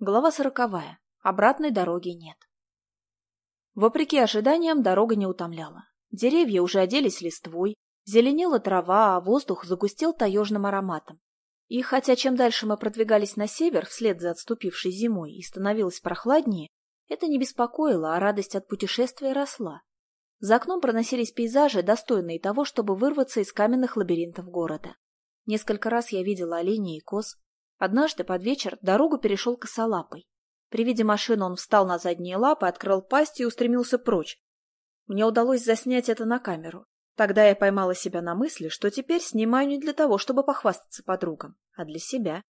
Глава сороковая. Обратной дороги нет. Вопреки ожиданиям, дорога не утомляла. Деревья уже оделись листвой, зеленела трава, а воздух загустел таежным ароматом. И хотя чем дальше мы продвигались на север, вслед за отступившей зимой, и становилось прохладнее, это не беспокоило, а радость от путешествия росла. За окном проносились пейзажи, достойные того, чтобы вырваться из каменных лабиринтов города. Несколько раз я видела оленей и коз, Однажды под вечер дорогу перешел косолапой. При виде машины он встал на задние лапы, открыл пасть и устремился прочь. Мне удалось заснять это на камеру. Тогда я поймала себя на мысли, что теперь снимаю не для того, чтобы похвастаться подругам, а для себя.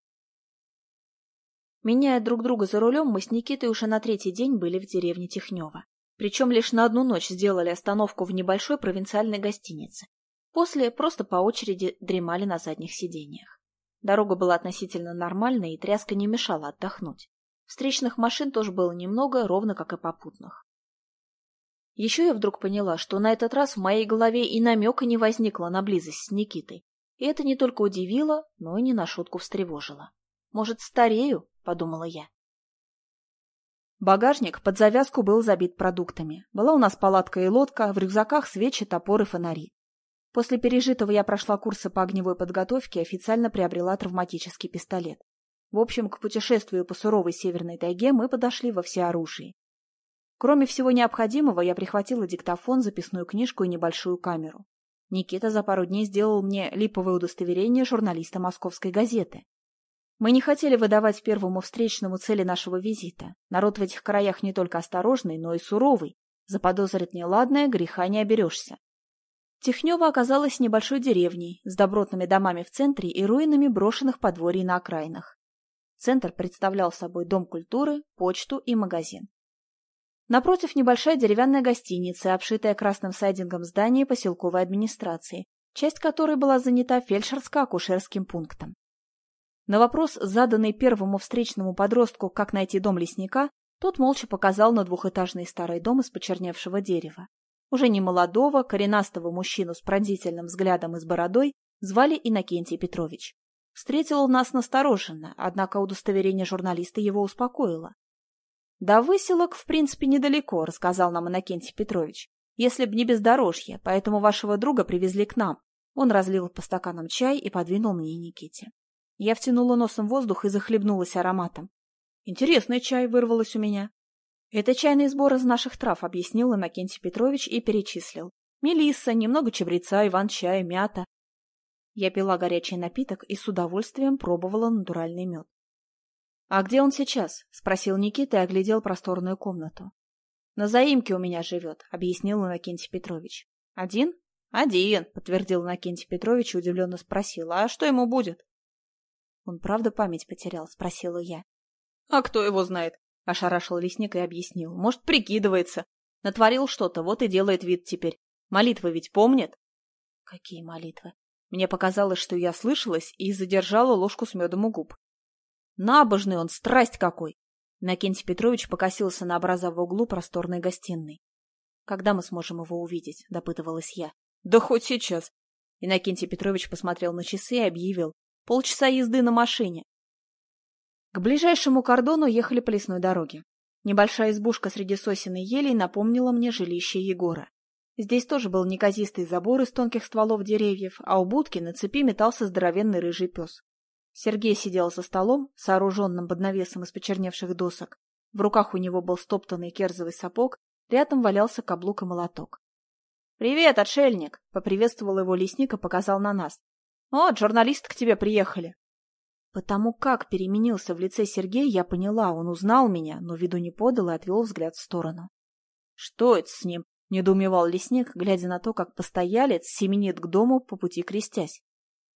Меняя друг друга за рулем, мы с Никитой уже на третий день были в деревне Технева. Причем лишь на одну ночь сделали остановку в небольшой провинциальной гостинице. После просто по очереди дремали на задних сиденьях. Дорога была относительно нормальной, и тряска не мешала отдохнуть. Встречных машин тоже было немного, ровно как и попутных. Еще я вдруг поняла, что на этот раз в моей голове и намека не возникло на близость с Никитой. И это не только удивило, но и не на шутку встревожило. «Может, старею?» — подумала я. Багажник под завязку был забит продуктами. Была у нас палатка и лодка, в рюкзаках свечи, топоры, фонари. После пережитого я прошла курсы по огневой подготовке и официально приобрела травматический пистолет. В общем, к путешествию по суровой северной тайге мы подошли во всеоружии. Кроме всего необходимого, я прихватила диктофон, записную книжку и небольшую камеру. Никита за пару дней сделал мне липовое удостоверение журналиста московской газеты. Мы не хотели выдавать первому встречному цели нашего визита. Народ в этих краях не только осторожный, но и суровый. Заподозрит неладное, греха не оберешься. Технева оказалась небольшой деревней с добротными домами в центре и руинами брошенных подворий на окраинах. Центр представлял собой дом культуры, почту и магазин. Напротив небольшая деревянная гостиница, обшитая красным сайдингом здание поселковой администрации, часть которой была занята фельдшерско-акушерским пунктом. На вопрос, заданный первому встречному подростку, как найти дом лесника, тот молча показал на двухэтажный старый дом из почерневшего дерева. Уже не молодого, коренастого мужчину с пронзительным взглядом и с бородой звали Иннокентий Петрович. Встретил он нас настороженно, однако удостоверение журналиста его успокоило. — До выселок, в принципе, недалеко, — рассказал нам Иннокентий Петрович. — Если б не бездорожье, поэтому вашего друга привезли к нам. Он разлил по стаканам чай и подвинул мне Никите. Я втянула носом воздух и захлебнулась ароматом. Интересный чай вырвалось у меня. «Это чайный сбор из наших трав», — объяснил Иннокентий Петрович и перечислил. «Мелисса, немного чабреца, иван-чай, мята». Я пила горячий напиток и с удовольствием пробовала натуральный мед. «А где он сейчас?» — спросил Никита и оглядел просторную комнату. «На заимке у меня живет», — объяснил Иннокентий Петрович. «Один?» «Один», — подтвердил Иннокентий Петрович и удивленно спросил. «А что ему будет?» «Он правда память потерял?» — спросила я. «А кто его знает?» Ошарашил лесник и объяснил. Может, прикидывается. Натворил что-то, вот и делает вид теперь. Молитвы ведь помнит? Какие молитвы? Мне показалось, что я слышалась и задержала ложку с медом у губ. Набожный он, страсть какой! Накентий Петрович покосился на образа в углу просторной гостиной. «Когда мы сможем его увидеть?» — допытывалась я. «Да хоть сейчас!» Иннокентий Петрович посмотрел на часы и объявил. «Полчаса езды на машине. К ближайшему кордону ехали по лесной дороге. Небольшая избушка среди сосен и елей напомнила мне жилище Егора. Здесь тоже был неказистый забор из тонких стволов деревьев, а у будки на цепи метался здоровенный рыжий пес. Сергей сидел за столом, сооруженным под навесом из почерневших досок. В руках у него был стоптанный керзовый сапог, рядом валялся каблук и молоток. «Привет, отшельник!» — поприветствовал его лесник и показал на нас. «Вот, журналисты к тебе приехали!» Потому как переменился в лице Сергей, я поняла, он узнал меня, но виду не подал и отвел взгляд в сторону. — Что это с ним? — недоумевал лесник, глядя на то, как постоялец семенит к дому по пути крестясь.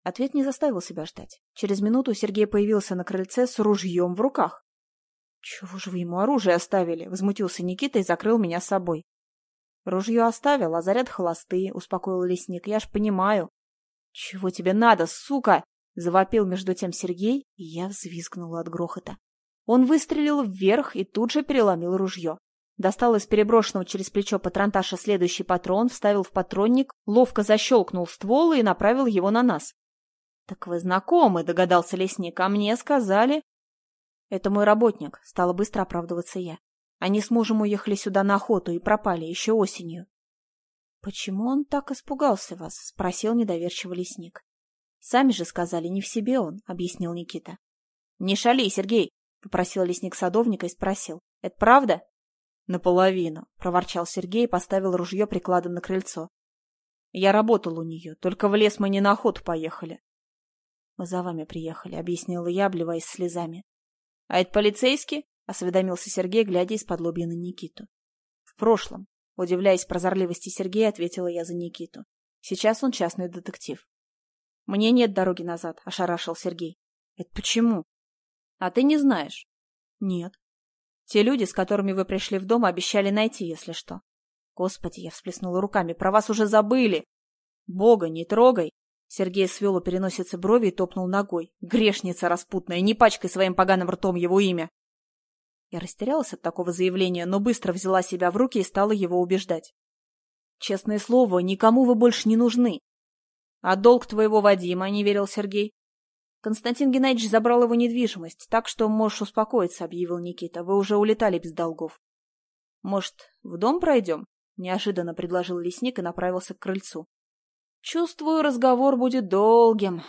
Ответ не заставил себя ждать. Через минуту Сергей появился на крыльце с ружьем в руках. — Чего же вы ему оружие оставили? — возмутился Никита и закрыл меня с собой. — Ружье оставил, а заряд холостые, — успокоил лесник. — Я ж понимаю. — Чего тебе надо, сука? Завопил между тем Сергей, и я взвизгнула от грохота. Он выстрелил вверх и тут же переломил ружье. Достал из переброшенного через плечо патронташа следующий патрон, вставил в патронник, ловко защелкнул ствол и направил его на нас. — Так вы знакомы, — догадался лесник, — а мне сказали... Это мой работник, стала быстро оправдываться я. Они с мужем уехали сюда на охоту и пропали еще осенью. «Почему он так испугался вас?» — спросил недоверчиво лесник. «Сами же сказали, не в себе он», — объяснил Никита. «Не шали, Сергей!» — попросил лесник садовника и спросил. «Это правда?» «Наполовину», — проворчал Сергей и поставил ружье прикладом на крыльцо. «Я работал у нее, только в лес мы не на охоту поехали». «Мы за вами приехали», — объяснила я, обливаясь слезами. «А это полицейский?» — осведомился Сергей, глядя из-под лобья на Никиту. «В прошлом», — удивляясь прозорливости Сергея, ответила я за Никиту. «Сейчас он частный детектив». «Мне нет дороги назад», — ошарашил Сергей. «Это почему?» «А ты не знаешь?» «Нет». «Те люди, с которыми вы пришли в дом, обещали найти, если что». «Господи!» — я всплеснула руками. «Про вас уже забыли!» «Бога не трогай!» Сергей свел у переносицы брови и топнул ногой. «Грешница распутная! Не пачкай своим поганым ртом его имя!» Я растерялась от такого заявления, но быстро взяла себя в руки и стала его убеждать. «Честное слово, никому вы больше не нужны. «А долг твоего Вадима?» — не верил Сергей. «Константин Геннадьевич забрал его недвижимость, так что можешь успокоиться», — объявил Никита. «Вы уже улетали без долгов». «Может, в дом пройдем?» — неожиданно предложил лесник и направился к крыльцу. «Чувствую, разговор будет долгим»,